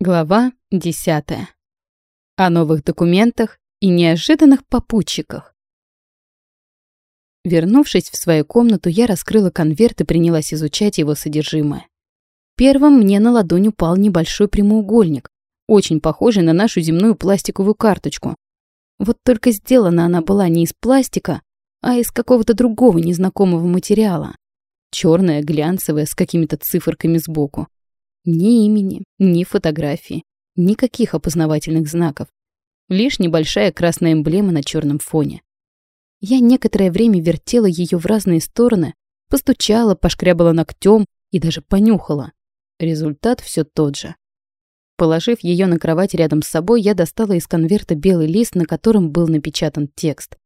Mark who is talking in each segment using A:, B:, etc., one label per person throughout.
A: Глава 10. О новых документах и неожиданных попутчиках. Вернувшись в свою комнату, я раскрыла конверт и принялась изучать его содержимое. Первым мне на ладонь упал небольшой прямоугольник, очень похожий на нашу земную пластиковую карточку. Вот только сделана она была не из пластика, а из какого-то другого незнакомого материала. Черная, глянцевая, с какими-то циферками сбоку. Ни имени, ни фотографии, никаких опознавательных знаков. Лишь небольшая красная эмблема на черном фоне. Я некоторое время вертела ее в разные стороны, постучала, пошкрябала ногтем и даже понюхала. Результат все тот же. Положив ее на кровать рядом с собой, я достала из конверта белый лист, на котором был напечатан текст.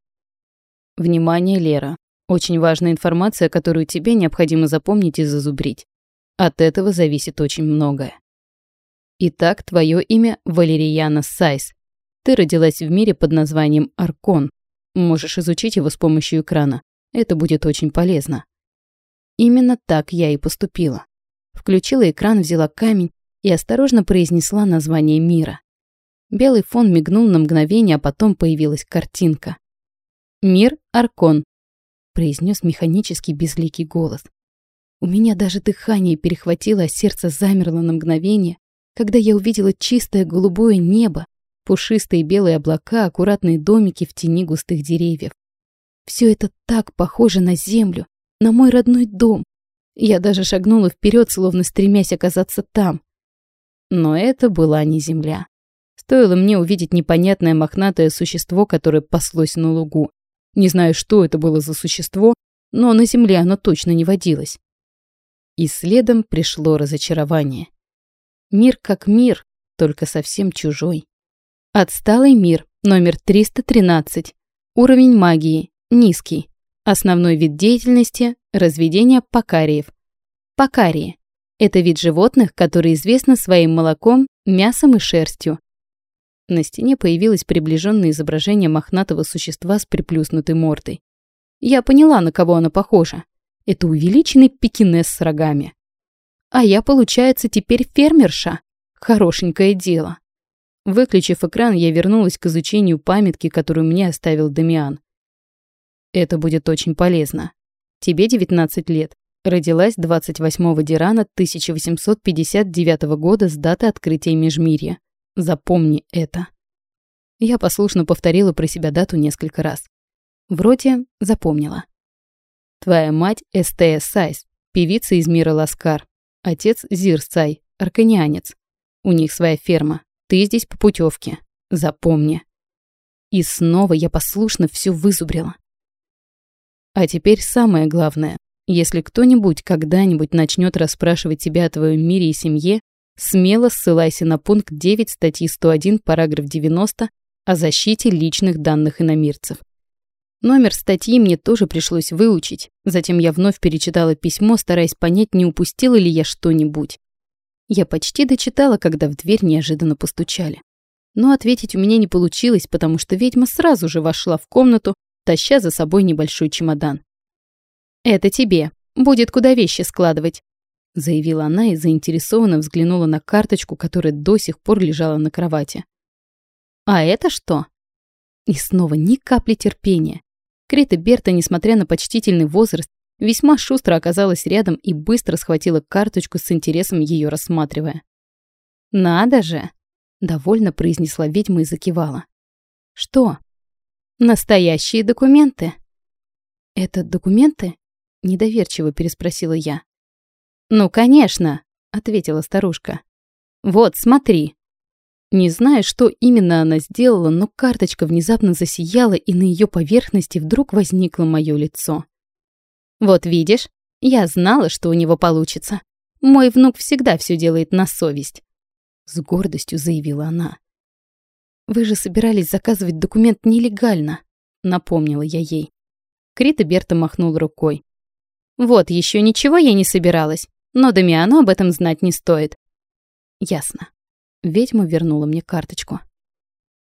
A: «Внимание, Лера. Очень важная информация, которую тебе необходимо запомнить и зазубрить. От этого зависит очень многое. Итак, твое имя Валерияна Сайс. Ты родилась в мире под названием Аркон. Можешь изучить его с помощью экрана. Это будет очень полезно. Именно так я и поступила. Включила экран, взяла камень и осторожно произнесла название мира. Белый фон мигнул на мгновение, а потом появилась картинка. «Мир Аркон», — произнес механический безликий голос. У меня даже дыхание перехватило, а сердце замерло на мгновение, когда я увидела чистое голубое небо, пушистые белые облака, аккуратные домики в тени густых деревьев. Все это так похоже на землю, на мой родной дом. Я даже шагнула вперед, словно стремясь оказаться там. Но это была не земля. Стоило мне увидеть непонятное мохнатое существо, которое паслось на лугу. Не знаю, что это было за существо, но на земле оно точно не водилось. И следом пришло разочарование. Мир как мир, только совсем чужой. Отсталый мир, номер 313. Уровень магии, низкий. Основной вид деятельности – разведение покариев. Покарии – это вид животных, который известны своим молоком, мясом и шерстью. На стене появилось приближенное изображение мохнатого существа с приплюснутой мордой. Я поняла, на кого оно похоже. Это увеличенный пекинес с рогами. А я, получается, теперь фермерша. Хорошенькое дело. Выключив экран, я вернулась к изучению памятки, которую мне оставил Дамиан. Это будет очень полезно. Тебе 19 лет. Родилась 28 Дирана 1859 года с даты открытия Межмирья. Запомни это. Я послушно повторила про себя дату несколько раз. Вроде запомнила. Твоя мать Эстея Сайс, певица из мира Ласкар. Отец Зир Сай, арканианец. У них своя ферма. Ты здесь по путевке. Запомни. И снова я послушно все вызубрила. А теперь самое главное. Если кто-нибудь когда-нибудь начнет расспрашивать тебя о твоем мире и семье, смело ссылайся на пункт 9 статьи 101, параграф 90 о защите личных данных иномирцев. Номер статьи мне тоже пришлось выучить. Затем я вновь перечитала письмо, стараясь понять, не упустила ли я что-нибудь. Я почти дочитала, когда в дверь неожиданно постучали. Но ответить у меня не получилось, потому что ведьма сразу же вошла в комнату, таща за собой небольшой чемодан. «Это тебе. Будет куда вещи складывать», — заявила она и заинтересованно взглянула на карточку, которая до сих пор лежала на кровати. «А это что?» И снова ни капли терпения. Крита Берта, несмотря на почтительный возраст, весьма шустро оказалась рядом и быстро схватила карточку с интересом ее рассматривая. «Надо же!» — довольно произнесла ведьма и закивала. «Что?» «Настоящие документы». «Это документы?» — недоверчиво переспросила я. «Ну, конечно», — ответила старушка. «Вот, смотри». Не знаю, что именно она сделала, но карточка внезапно засияла, и на ее поверхности вдруг возникло мое лицо. «Вот видишь, я знала, что у него получится. Мой внук всегда все делает на совесть», — с гордостью заявила она. «Вы же собирались заказывать документ нелегально», — напомнила я ей. Крита Берта махнул рукой. «Вот еще ничего я не собиралась, но Дамиану об этом знать не стоит». «Ясно. Ведьма вернула мне карточку.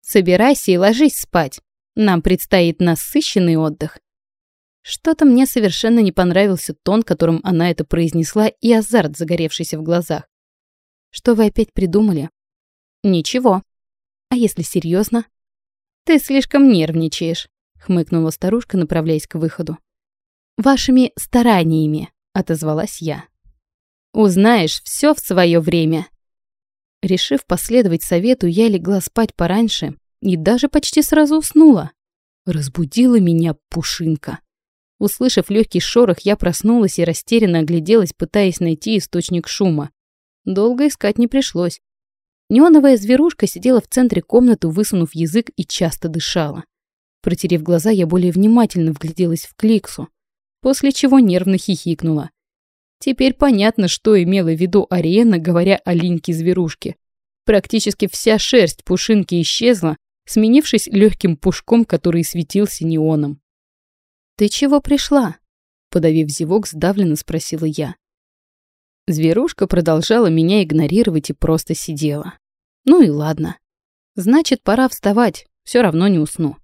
A: «Собирайся и ложись спать. Нам предстоит насыщенный отдых». Что-то мне совершенно не понравился тон, которым она это произнесла, и азарт, загоревшийся в глазах. «Что вы опять придумали?» Ничего. А если серьезно? Ты слишком нервничаешь, хмыкнула старушка, направляясь к выходу. Вашими стараниями, отозвалась я. Узнаешь все в свое время. Решив последовать совету, я легла спать пораньше и даже почти сразу уснула. Разбудила меня пушинка. Услышав легкий шорох, я проснулась и растерянно огляделась, пытаясь найти источник шума. Долго искать не пришлось. Неоновая зверушка сидела в центре комнаты, высунув язык и часто дышала. Протерев глаза, я более внимательно вгляделась в Кликсу, после чего нервно хихикнула. Теперь понятно, что имела в виду Ариена, говоря о линьке-зверушке. Практически вся шерсть пушинки исчезла, сменившись легким пушком, который светился неоном. «Ты чего пришла?» Подавив зевок, сдавленно спросила я. Зверушка продолжала меня игнорировать и просто сидела. Ну и ладно. Значит, пора вставать, все равно не усну.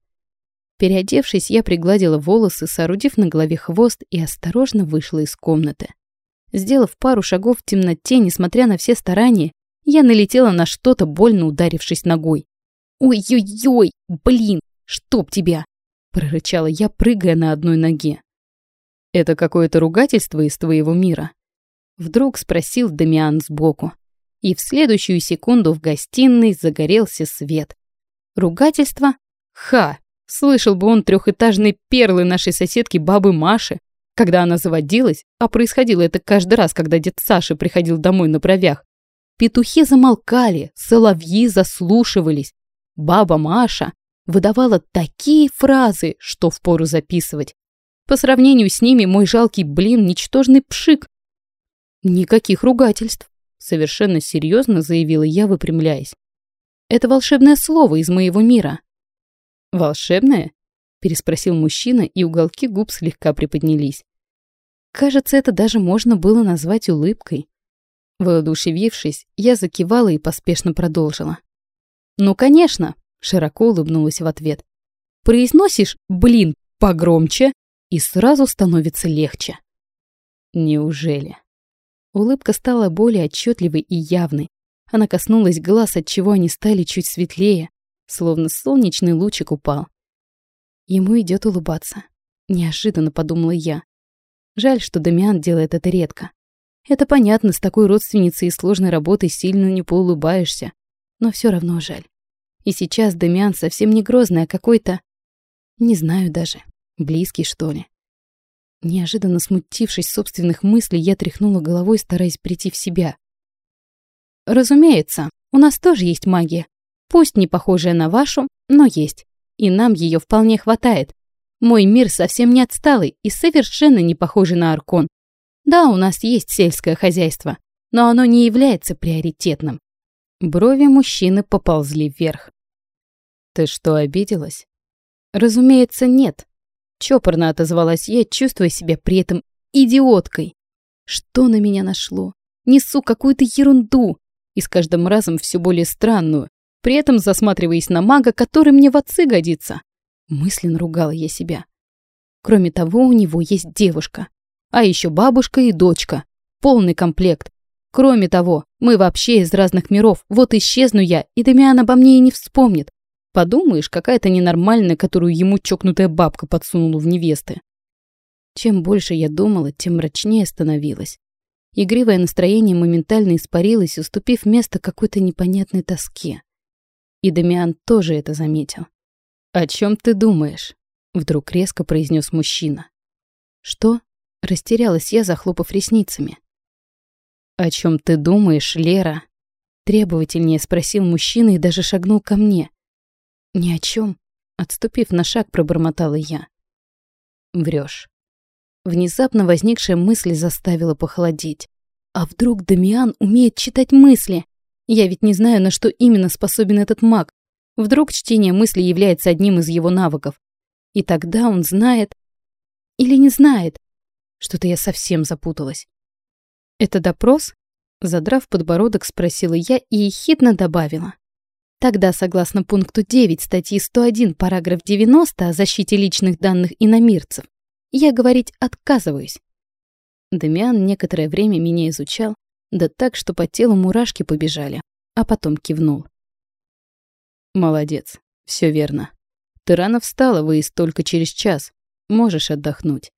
A: Переодевшись, я пригладила волосы, соорудив на голове хвост и осторожно вышла из комнаты. Сделав пару шагов в темноте, несмотря на все старания, я налетела на что-то, больно ударившись ногой. «Ой-ой-ой, блин, чтоб тебя!» – прорычала я, прыгая на одной ноге. «Это какое-то ругательство из твоего мира?» Вдруг спросил Дамиан сбоку. И в следующую секунду в гостиной загорелся свет. Ругательство? Ха! Слышал бы он трехэтажные перлы нашей соседки бабы Маши, когда она заводилась, а происходило это каждый раз, когда дед Саша приходил домой на бровях. Петухи замолкали, соловьи заслушивались. Баба Маша выдавала такие фразы, что впору записывать. По сравнению с ними мой жалкий блин – ничтожный пшик. Никаких ругательств, совершенно серьезно заявила я, выпрямляясь. Это волшебное слово из моего мира. Волшебное? переспросил мужчина, и уголки губ слегка приподнялись. Кажется, это даже можно было назвать улыбкой. Воодушевившись, я закивала и поспешно продолжила. «Ну, конечно!» – широко улыбнулась в ответ. «Произносишь, блин, погромче, и сразу становится легче». «Неужели?» Улыбка стала более отчетливой и явной. Она коснулась глаз, отчего они стали чуть светлее, словно солнечный лучик упал. Ему идет улыбаться. Неожиданно подумала я. Жаль, что Дамиан делает это редко. Это понятно, с такой родственницей и сложной работой сильно не поулыбаешься. Но все равно жаль. И сейчас Дамиан совсем не грозный, а какой-то... Не знаю даже. Близкий, что ли. Неожиданно смутившись собственных мыслей, я тряхнула головой, стараясь прийти в себя. Разумеется, у нас тоже есть магия. Пусть не похожая на вашу, но есть. И нам ее вполне хватает. Мой мир совсем не отсталый и совершенно не похожий на Аркон. Да, у нас есть сельское хозяйство, но оно не является приоритетным. Брови мужчины поползли вверх. «Ты что, обиделась?» «Разумеется, нет», — чопорно отозвалась я, чувствуя себя при этом идиоткой. «Что на меня нашло? Несу какую-то ерунду, и с каждым разом все более странную, при этом засматриваясь на мага, который мне в отцы годится. Мысленно ругала я себя. Кроме того, у него есть девушка. А еще бабушка и дочка. Полный комплект. Кроме того, мы вообще из разных миров. Вот исчезну я, и Дамиан обо мне и не вспомнит. Подумаешь, какая-то ненормальная, которую ему чокнутая бабка подсунула в невесты. Чем больше я думала, тем мрачнее становилась. Игривое настроение моментально испарилось, уступив место какой-то непонятной тоске. И Дамиан тоже это заметил. «О чем ты думаешь?» — вдруг резко произнес мужчина. «Что?» — растерялась я, захлопав ресницами. «О чем ты думаешь, Лера?» Требовательнее спросил мужчина и даже шагнул ко мне. «Ни о чем. Отступив на шаг, пробормотала я. Врешь. Внезапно возникшая мысль заставила похолодеть. А вдруг Дамиан умеет читать мысли? Я ведь не знаю, на что именно способен этот маг. Вдруг чтение мысли является одним из его навыков. И тогда он знает... Или не знает. Что-то я совсем запуталась. «Это допрос?» Задрав подбородок, спросила я и ехидно добавила. Тогда, согласно пункту 9 статьи 101, параграф 90 о защите личных данных иномирцев, я говорить отказываюсь. Дамиан некоторое время меня изучал, да так, что по телу мурашки побежали, а потом кивнул. Молодец, все верно. Ты рано встала, выезд только через час. Можешь отдохнуть.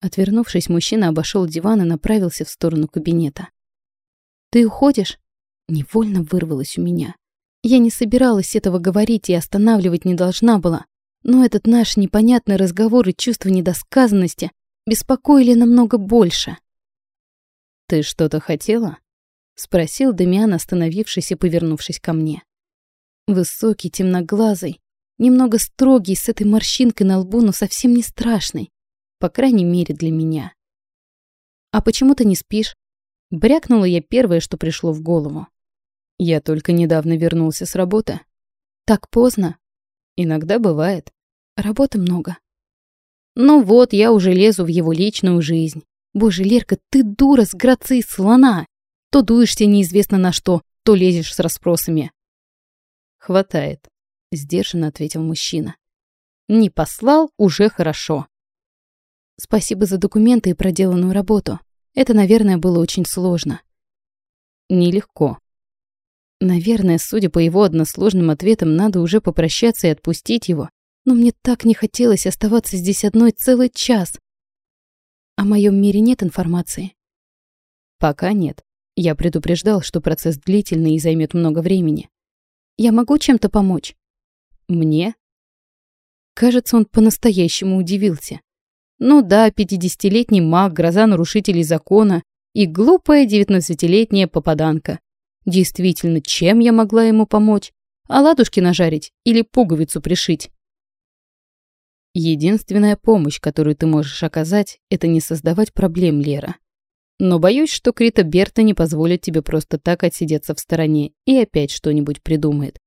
A: Отвернувшись, мужчина обошел диван и направился в сторону кабинета. «Ты уходишь?» Невольно вырвалось у меня. Я не собиралась этого говорить и останавливать не должна была. Но этот наш непонятный разговор и чувство недосказанности беспокоили намного больше. «Ты что-то хотела?» — спросил Дамиан, остановившись и повернувшись ко мне. Высокий, темноглазый, немного строгий, с этой морщинкой на лбу, но совсем не страшный. По крайней мере, для меня. «А почему ты не спишь?» Брякнула я первое, что пришло в голову. Я только недавно вернулся с работы. Так поздно? Иногда бывает. Работы много. Ну вот, я уже лезу в его личную жизнь. Боже, Лерка, ты дура с грацией слона. То дуешься неизвестно на что, то лезешь с расспросами. Хватает, сдержанно ответил мужчина. Не послал, уже хорошо. Спасибо за документы и проделанную работу. Это, наверное, было очень сложно. Нелегко. Наверное, судя по его односложным ответам, надо уже попрощаться и отпустить его. Но мне так не хотелось оставаться здесь одной целый час. О моем мире нет информации? Пока нет. Я предупреждал, что процесс длительный и займет много времени. Я могу чем-то помочь? Мне? Кажется, он по-настоящему удивился. Ну да, пятидесятилетний маг, гроза нарушителей закона и глупая девятнадцатилетняя попаданка. Действительно, чем я могла ему помочь? Оладушки нажарить или пуговицу пришить? Единственная помощь, которую ты можешь оказать, это не создавать проблем, Лера. Но боюсь, что Крита Берта не позволит тебе просто так отсидеться в стороне и опять что-нибудь придумает.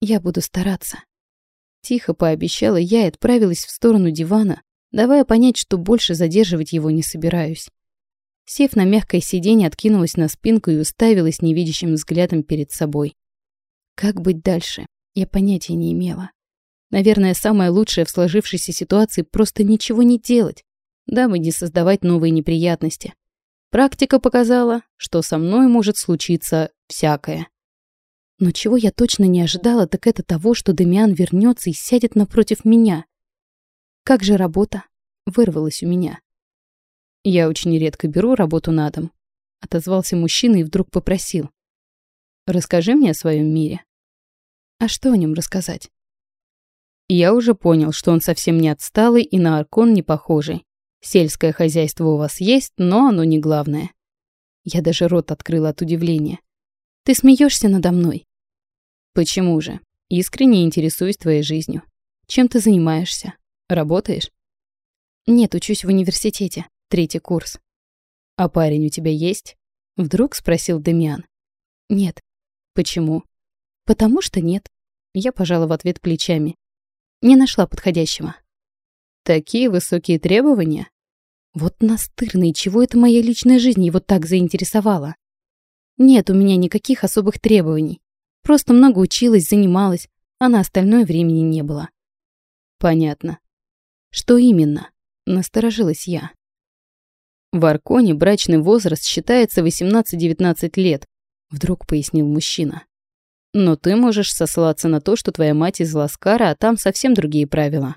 A: Я буду стараться. Тихо пообещала я и отправилась в сторону дивана, давая понять, что больше задерживать его не собираюсь. Сев на мягкое сиденье, откинулась на спинку и уставилась невидящим взглядом перед собой. Как быть дальше, я понятия не имела. Наверное, самое лучшее в сложившейся ситуации просто ничего не делать, дабы не создавать новые неприятности. Практика показала, что со мной может случиться всякое. Но чего я точно не ожидала, так это того, что Демиан вернется и сядет напротив меня. Как же работа? Вырвалась у меня. «Я очень редко беру работу на дом», — отозвался мужчина и вдруг попросил. «Расскажи мне о своем мире». «А что о нем рассказать?» Я уже понял, что он совсем не отсталый и на Аркон не похожий. Сельское хозяйство у вас есть, но оно не главное. Я даже рот открыла от удивления. Ты смеешься надо мной? Почему же? Искренне интересуюсь твоей жизнью. Чем ты занимаешься? Работаешь? Нет, учусь в университете. Третий курс. «А парень у тебя есть?» Вдруг спросил Демиан. «Нет». «Почему?» «Потому что нет». Я пожала в ответ плечами. Не нашла подходящего. «Такие высокие требования?» Вот настырный, чего это моя личная жизнь его так заинтересовала? Нет у меня никаких особых требований. Просто много училась, занималась, а на остальное времени не было. Понятно. Что именно? Насторожилась я. В Арконе брачный возраст считается 18-19 лет, вдруг пояснил мужчина. Но ты можешь сослаться на то, что твоя мать из Ласкара, а там совсем другие правила.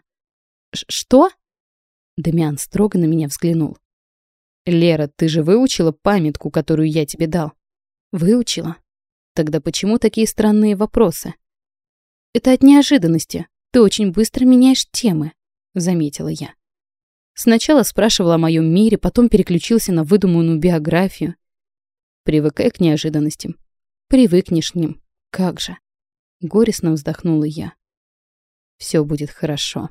A: Что? Дамиан строго на меня взглянул. Лера, ты же выучила памятку, которую я тебе дал? Выучила. Тогда почему такие странные вопросы? Это от неожиданности. Ты очень быстро меняешь темы, заметила я. Сначала спрашивал о моем мире, потом переключился на выдуманную биографию. Привыкай к неожиданностям. Привыкнешь к ним. Как же. Горестно вздохнула я. Все будет хорошо,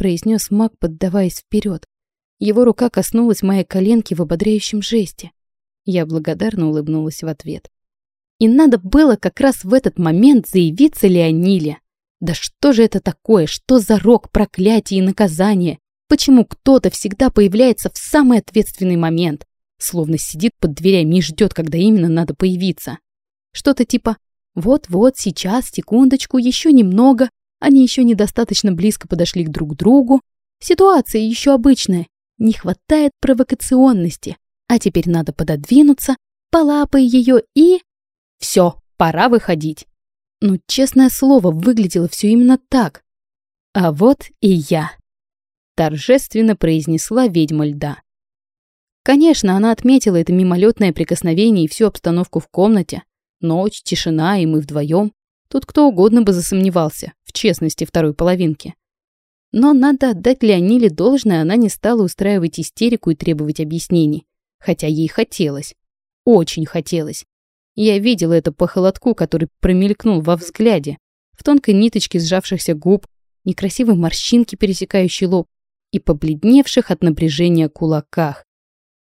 A: произнес маг, поддаваясь вперед. Его рука коснулась моей коленки в ободряющем жесте. Я благодарно улыбнулась в ответ. И надо было как раз в этот момент заявиться Леониле. Да что же это такое? Что за рок, проклятие и наказание? Почему кто-то всегда появляется в самый ответственный момент, словно сидит под дверями и ждет, когда именно надо появиться? Что-то типа «вот-вот, сейчас, секундочку, еще немного», они еще недостаточно близко подошли к друг другу. Ситуация еще обычная, не хватает провокационности, а теперь надо пододвинуться, полапай ее и... Все, пора выходить. Но, честное слово, выглядело все именно так. А вот и я. Торжественно произнесла ведьма льда. Конечно, она отметила это мимолетное прикосновение и всю обстановку в комнате. Ночь, тишина, и мы вдвоем. Тут кто угодно бы засомневался в честности второй половинки. Но надо отдать Леониле должное, она не стала устраивать истерику и требовать объяснений. Хотя ей хотелось. Очень хотелось. Я видела это по холодку, который промелькнул во взгляде, в тонкой ниточке сжавшихся губ, некрасивой морщинке, пересекающей лоб, и побледневших от напряжения кулаках.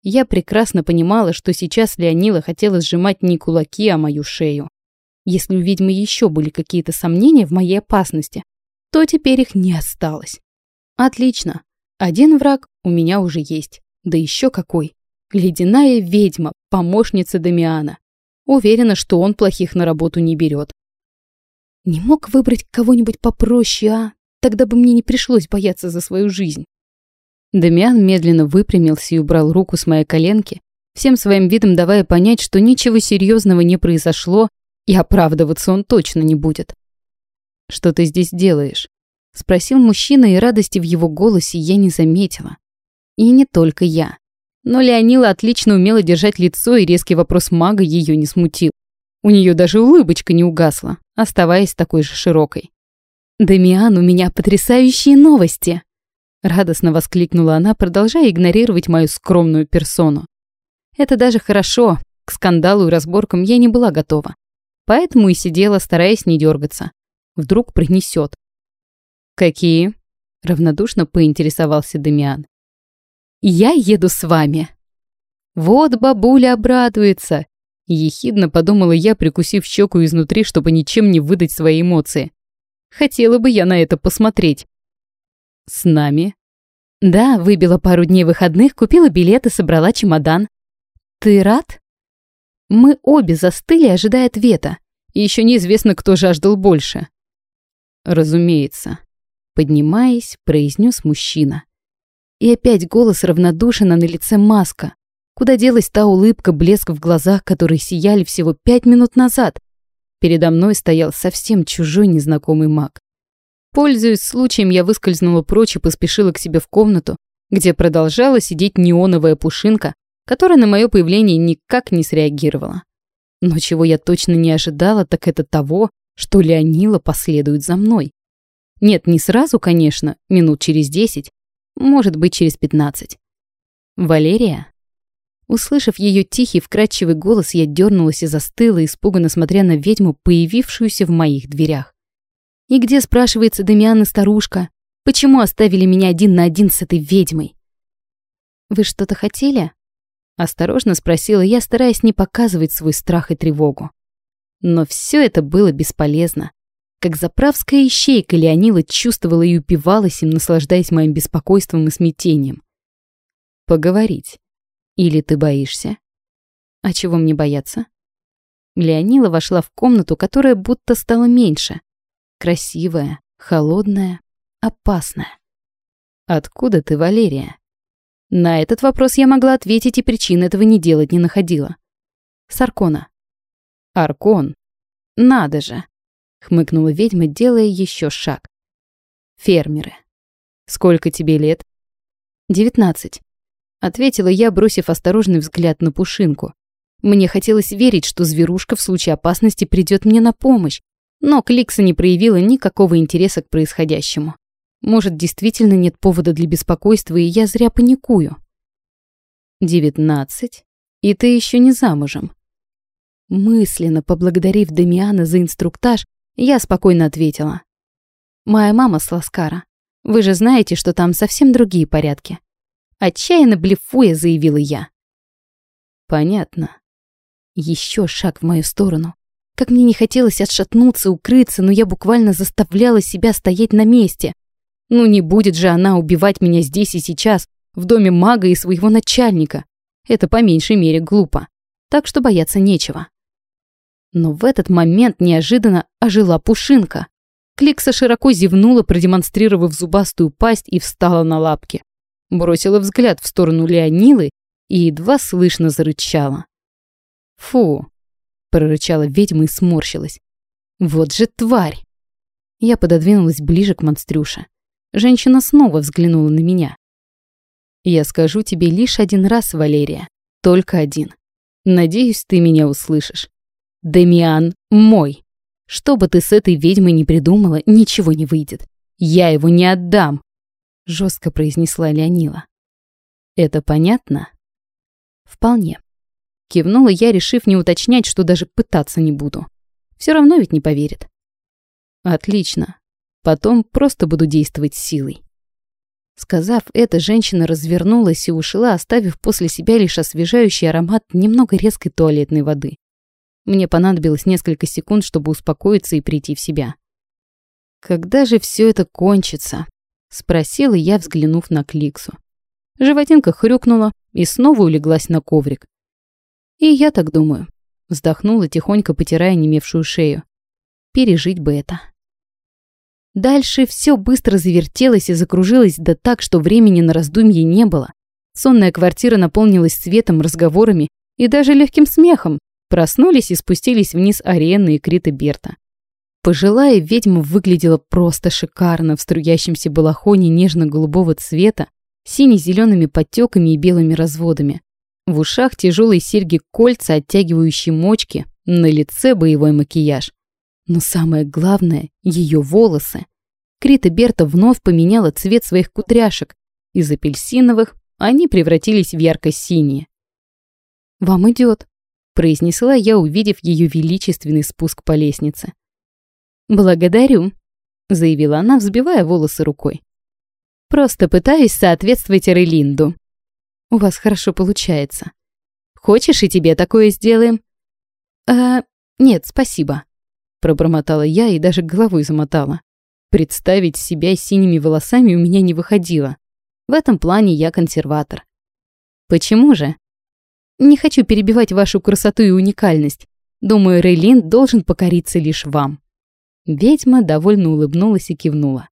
A: Я прекрасно понимала, что сейчас Леонила хотела сжимать не кулаки, а мою шею. Если у ведьмы еще были какие-то сомнения в моей опасности, то теперь их не осталось. Отлично. Один враг у меня уже есть. Да еще какой. Ледяная ведьма, помощница Дамиана. Уверена, что он плохих на работу не берет. Не мог выбрать кого-нибудь попроще, а? Тогда бы мне не пришлось бояться за свою жизнь. Дамиан медленно выпрямился и убрал руку с моей коленки, всем своим видом давая понять, что ничего серьезного не произошло, и оправдываться он точно не будет. «Что ты здесь делаешь?» — спросил мужчина, и радости в его голосе я не заметила. И не только я. Но Леонила отлично умела держать лицо, и резкий вопрос мага ее не смутил. У нее даже улыбочка не угасла, оставаясь такой же широкой. «Дамиан, у меня потрясающие новости!» Радостно воскликнула она, продолжая игнорировать мою скромную персону. Это даже хорошо, к скандалу и разборкам я не была готова. Поэтому и сидела, стараясь не дергаться. Вдруг принесет. «Какие?» — равнодушно поинтересовался Дамиан. «Я еду с вами». «Вот бабуля обрадуется!» Ехидно подумала я, прикусив щеку изнутри, чтобы ничем не выдать свои эмоции. Хотела бы я на это посмотреть. «С нами?» «Да, выбила пару дней выходных, купила билеты, собрала чемодан». «Ты рад?» Мы обе застыли, ожидая ответа. И еще неизвестно, кто жаждал больше. «Разумеется», — поднимаясь, произнес мужчина. И опять голос равнодушен, а на лице маска. Куда делась та улыбка, блеск в глазах, которые сияли всего пять минут назад? Передо мной стоял совсем чужой незнакомый маг. Пользуясь случаем, я выскользнула прочь и поспешила к себе в комнату, где продолжала сидеть неоновая пушинка, которая на мое появление никак не среагировала. Но чего я точно не ожидала, так это того, что Леонила последует за мной. Нет, не сразу, конечно, минут через десять, может быть, через пятнадцать. Валерия? Услышав ее тихий, вкрадчивый голос, я дернулась и застыла, испуганно смотря на ведьму, появившуюся в моих дверях. И где, спрашивается, Дамиан и старушка? Почему оставили меня один на один с этой ведьмой? «Вы что-то хотели?» Осторожно спросила я, стараясь не показывать свой страх и тревогу. Но все это было бесполезно. Как заправская ищейка Леонила чувствовала и упивалась им, наслаждаясь моим беспокойством и смятением. «Поговорить. Или ты боишься?» «А чего мне бояться?» Леонила вошла в комнату, которая будто стала меньше. Красивая, холодная, опасная. «Откуда ты, Валерия?» На этот вопрос я могла ответить, и причин этого не делать не находила. Саркона. Аркон. Надо же хмыкнула ведьма, делая еще шаг. Фермеры. Сколько тебе лет? Девятнадцать. Ответила я, бросив осторожный взгляд на Пушинку. Мне хотелось верить, что зверушка в случае опасности придет мне на помощь, но Кликса не проявила никакого интереса к происходящему. Может, действительно нет повода для беспокойства, и я зря паникую. Девятнадцать? И ты еще не замужем. Мысленно поблагодарив Дамиана за инструктаж, я спокойно ответила. «Моя мама с Ласкара. Вы же знаете, что там совсем другие порядки». Отчаянно блефуя, заявила я. «Понятно». Еще шаг в мою сторону. Как мне не хотелось отшатнуться, укрыться, но я буквально заставляла себя стоять на месте. Ну не будет же она убивать меня здесь и сейчас, в доме мага и своего начальника. Это по меньшей мере глупо. Так что бояться нечего. Но в этот момент неожиданно ожила Пушинка. Кликса широко зевнула, продемонстрировав зубастую пасть и встала на лапки. Бросила взгляд в сторону Леонилы и едва слышно зарычала. «Фу!» – прорычала ведьма и сморщилась. Вот же тварь! Я пододвинулась ближе к монстрюше. Женщина снова взглянула на меня. Я скажу тебе лишь один раз, Валерия. Только один. Надеюсь, ты меня услышишь. Демиан мой. Что бы ты с этой ведьмой не придумала, ничего не выйдет. Я его не отдам, жестко произнесла Леонила. Это понятно? Вполне. Кивнула я, решив не уточнять, что даже пытаться не буду. Все равно ведь не поверит. Отлично. Потом просто буду действовать силой. Сказав это, женщина развернулась и ушла, оставив после себя лишь освежающий аромат немного резкой туалетной воды. Мне понадобилось несколько секунд, чтобы успокоиться и прийти в себя. «Когда же все это кончится?» — спросила я, взглянув на Кликсу. Животинка хрюкнула и снова улеглась на коврик. И я так думаю. Вздохнула, тихонько потирая немевшую шею. Пережить бы это. Дальше все быстро завертелось и закружилось, да так, что времени на раздумье не было. Сонная квартира наполнилась светом, разговорами и даже легким смехом. Проснулись и спустились вниз Арены и Крита Берта. Пожилая ведьма выглядела просто шикарно в струящемся балахоне нежно-голубого цвета, сине-зелеными подтеками и белыми разводами. В ушах тяжелые серьги-кольца, оттягивающие мочки, на лице боевой макияж. Но самое главное — ее волосы. Крита Берта вновь поменяла цвет своих кудряшек. Из апельсиновых они превратились в ярко-синие. «Вам идет», — произнесла я, увидев ее величественный спуск по лестнице. «Благодарю», — заявила она, взбивая волосы рукой. Просто пытаюсь соответствовать Релинду. У вас хорошо получается. Хочешь, и тебе такое сделаем? А, нет, спасибо. Пробормотала я и даже головой замотала. Представить себя синими волосами у меня не выходило. В этом плане я консерватор. Почему же? Не хочу перебивать вашу красоту и уникальность. Думаю, Рейлин должен покориться лишь вам. Ведьма довольно улыбнулась и кивнула.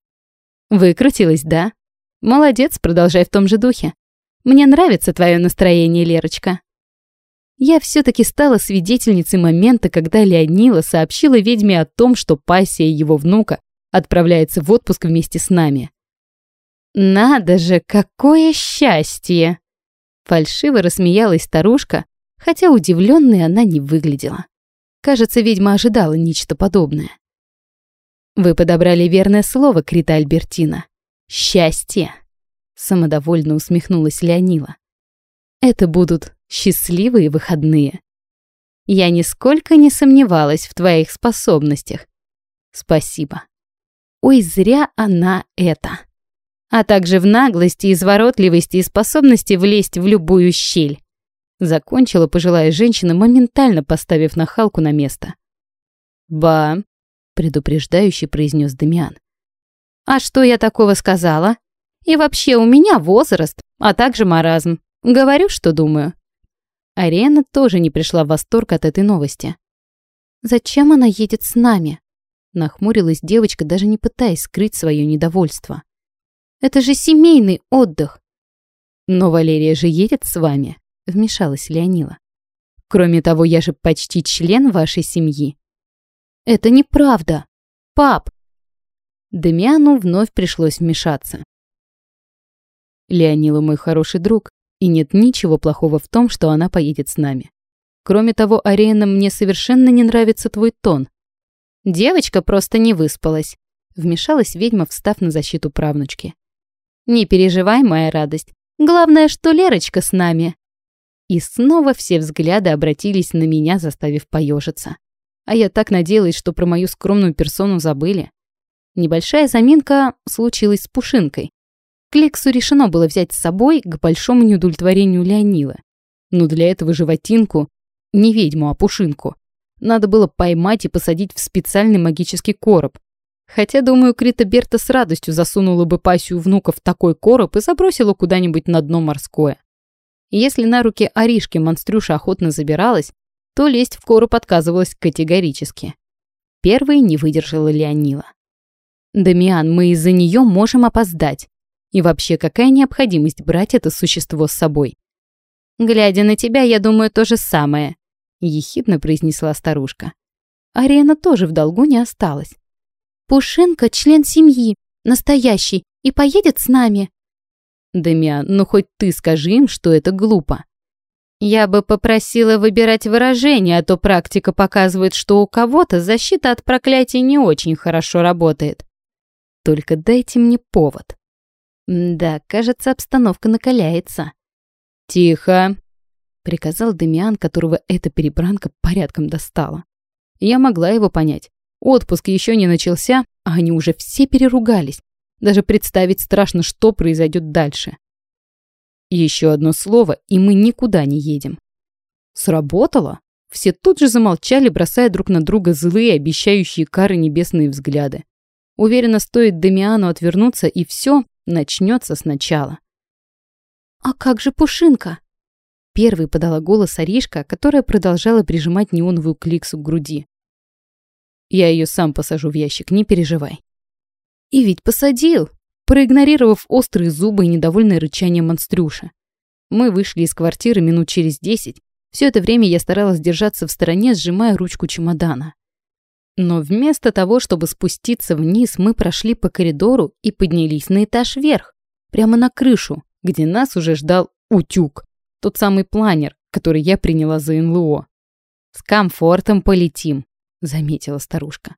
A: Выкрутилась, да? Молодец, продолжай в том же духе. Мне нравится твое настроение, Лерочка. Я все-таки стала свидетельницей момента, когда Леонила сообщила ведьме о том, что пассия его внука отправляется в отпуск вместе с нами. «Надо же, какое счастье!» Фальшиво рассмеялась старушка, хотя удивленной она не выглядела. Кажется, ведьма ожидала нечто подобное. «Вы подобрали верное слово, Крита Альбертина. Счастье!» Самодовольно усмехнулась Леонила. «Это будут счастливые выходные. Я нисколько не сомневалась в твоих способностях. Спасибо. Ой, зря она это. А также в наглости, изворотливости и способности влезть в любую щель. Закончила пожилая женщина, моментально поставив нахалку на место. «Ба», — предупреждающе произнес Дамиан. А что я такого сказала? И вообще у меня возраст, а также маразм. Говорю, что думаю. Ариэна тоже не пришла в восторг от этой новости. «Зачем она едет с нами?» Нахмурилась девочка, даже не пытаясь скрыть свое недовольство. «Это же семейный отдых!» «Но Валерия же едет с вами», — вмешалась Леонила. «Кроме того, я же почти член вашей семьи». «Это неправда. Пап, Демиану вновь пришлось вмешаться. Леонила мой хороший друг, и нет ничего плохого в том, что она поедет с нами. Кроме того, Ариэна, мне совершенно не нравится твой тон. Девочка просто не выспалась. Вмешалась ведьма, встав на защиту правнучки. Не переживай, моя радость. Главное, что Лерочка с нами. И снова все взгляды обратились на меня, заставив поежиться. А я так надеялась, что про мою скромную персону забыли. Небольшая заминка случилась с Пушинкой. Кликсу решено было взять с собой к большому неудовлетворению Леонила. Но для этого животинку, не ведьму, а Пушинку, надо было поймать и посадить в специальный магический короб. Хотя, думаю, Крита Берта с радостью засунула бы пассию внука в такой короб и забросила куда-нибудь на дно морское. Если на руки Аришки монстрюша охотно забиралась, то лезть в короб отказывалась категорически. Первой не выдержала Леонила. «Дамиан, мы из-за нее можем опоздать. И вообще, какая необходимость брать это существо с собой?» «Глядя на тебя, я думаю то же самое», — ехидно произнесла старушка. Ариэна тоже в долгу не осталась. «Пушинка — член семьи, настоящий, и поедет с нами». «Дамиан, ну хоть ты скажи им, что это глупо». «Я бы попросила выбирать выражение, а то практика показывает, что у кого-то защита от проклятий не очень хорошо работает. Только дайте мне повод». Да, кажется, обстановка накаляется. «Тихо!» — приказал Дамиан, которого эта перебранка порядком достала. Я могла его понять. Отпуск еще не начался, а они уже все переругались. Даже представить страшно, что произойдет дальше. Еще одно слово, и мы никуда не едем. Сработало? Все тут же замолчали, бросая друг на друга злые, обещающие кары небесные взгляды. Уверенно, стоит Дамиану отвернуться, и все, начнется сначала. «А как же Пушинка?» Первый подала голос Аришка, которая продолжала прижимать неоновую кликсу к груди. «Я ее сам посажу в ящик, не переживай». И ведь посадил, проигнорировав острые зубы и недовольное рычание монстрюша. Мы вышли из квартиры минут через десять. Все это время я старалась держаться в стороне, сжимая ручку чемодана. Но вместо того, чтобы спуститься вниз, мы прошли по коридору и поднялись на этаж вверх, прямо на крышу, где нас уже ждал утюг, тот самый планер, который я приняла за НЛО. «С комфортом полетим», — заметила старушка.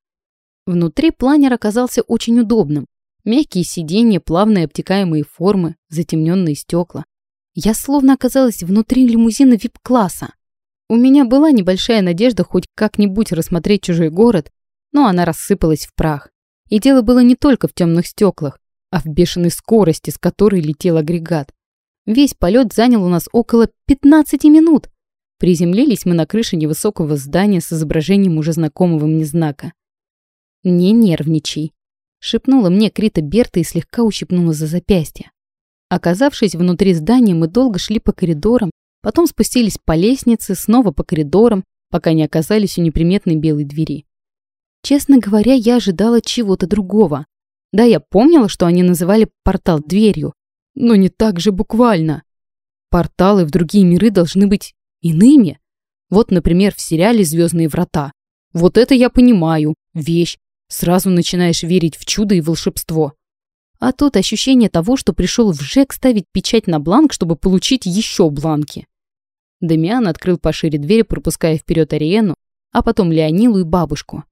A: Внутри планер оказался очень удобным. Мягкие сиденья, плавные обтекаемые формы, затемненные стекла. Я словно оказалась внутри лимузина вип-класса. У меня была небольшая надежда хоть как-нибудь рассмотреть чужой город, но она рассыпалась в прах. И дело было не только в темных стеклах, а в бешеной скорости, с которой летел агрегат. Весь полет занял у нас около 15 минут. Приземлились мы на крыше невысокого здания с изображением уже знакомого мне знака. «Не нервничай», — шепнула мне Крита Берта и слегка ущипнула за запястье. Оказавшись внутри здания, мы долго шли по коридорам, Потом спустились по лестнице, снова по коридорам, пока не оказались у неприметной белой двери. Честно говоря, я ожидала чего-то другого. Да, я помнила, что они называли портал дверью, но не так же буквально. Порталы в другие миры должны быть иными. Вот, например, в сериале «Звездные врата». Вот это я понимаю, вещь. Сразу начинаешь верить в чудо и волшебство. А тут ощущение того, что пришел в ЖЭК ставить печать на бланк, чтобы получить еще бланки. Дамиан открыл пошире дверь, пропуская вперед Ариену, а потом Леонилу и бабушку.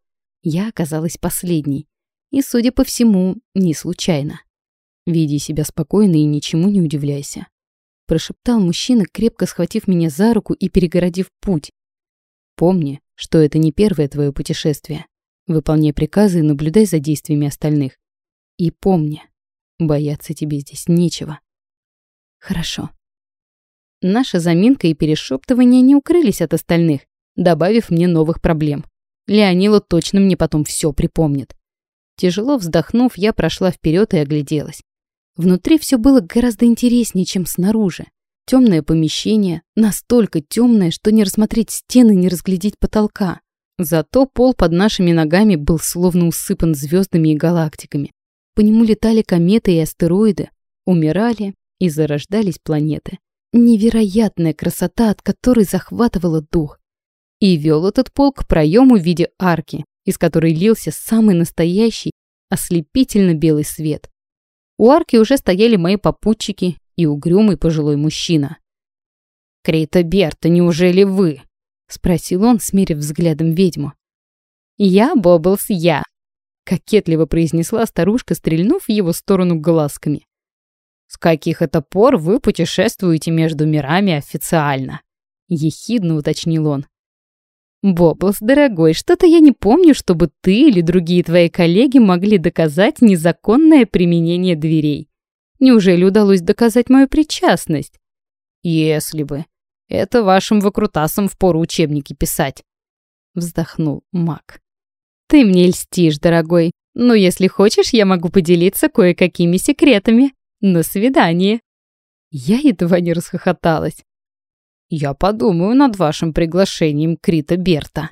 A: Я оказалась последней. И, судя по всему, не случайно. «Веди себя спокойно и ничему не удивляйся», — прошептал мужчина, крепко схватив меня за руку и перегородив путь. «Помни, что это не первое твое путешествие. Выполняй приказы и наблюдай за действиями остальных. И помни, Бояться тебе здесь нечего. Хорошо. Наша заминка и перешептывание не укрылись от остальных, добавив мне новых проблем. Леонила точно мне потом все припомнит. Тяжело вздохнув, я прошла вперед и огляделась. Внутри все было гораздо интереснее, чем снаружи. Темное помещение, настолько темное, что не рассмотреть стены, не разглядеть потолка. Зато пол под нашими ногами был словно усыпан звездами и галактиками. По нему летали кометы и астероиды, умирали и зарождались планеты. Невероятная красота, от которой захватывала дух. И вел этот полк к проему в виде арки, из которой лился самый настоящий, ослепительно белый свет. У арки уже стояли мои попутчики и угрюмый пожилой мужчина. «Крита Берта, неужели вы?» — спросил он, смерив взглядом ведьму. «Я, Бобблс, я», кокетливо произнесла старушка, стрельнув в его сторону глазками. «С каких это пор вы путешествуете между мирами официально?» — ехидно уточнил он. «Боблс, дорогой, что-то я не помню, чтобы ты или другие твои коллеги могли доказать незаконное применение дверей. Неужели удалось доказать мою причастность?» «Если бы. Это вашим выкрутасам впору учебники писать», — вздохнул маг. Ты мне льстишь, дорогой. Но если хочешь, я могу поделиться кое-какими секретами. На свидание. Я едва не расхохоталась. Я подумаю над вашим приглашением Крита Берта.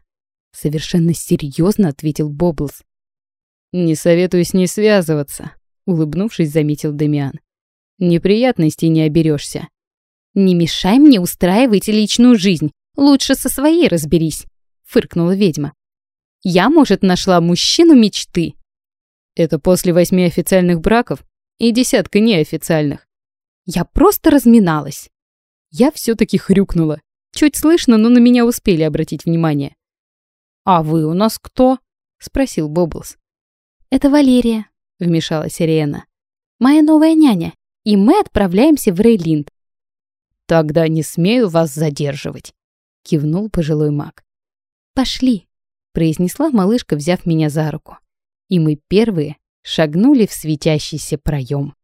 A: Совершенно серьезно ответил Бобблс. Не советую с ней связываться, улыбнувшись, заметил Демиан. Неприятностей не оберешься. Не мешай мне устраивать личную жизнь. Лучше со своей разберись, фыркнула ведьма. Я, может, нашла мужчину мечты.
B: Это после восьми официальных браков и десятка неофициальных.
A: Я просто разминалась. Я все-таки хрюкнула. Чуть слышно, но на меня успели обратить внимание.
B: «А вы у нас кто?» — спросил Бобблс.
A: «Это Валерия», — вмешалась Ириэна. «Моя новая няня, и мы отправляемся в Рейлинд».
B: «Тогда не смею вас задерживать», — кивнул пожилой маг.
A: «Пошли», — произнесла малышка, взяв меня за руку. И мы первые шагнули в светящийся проем.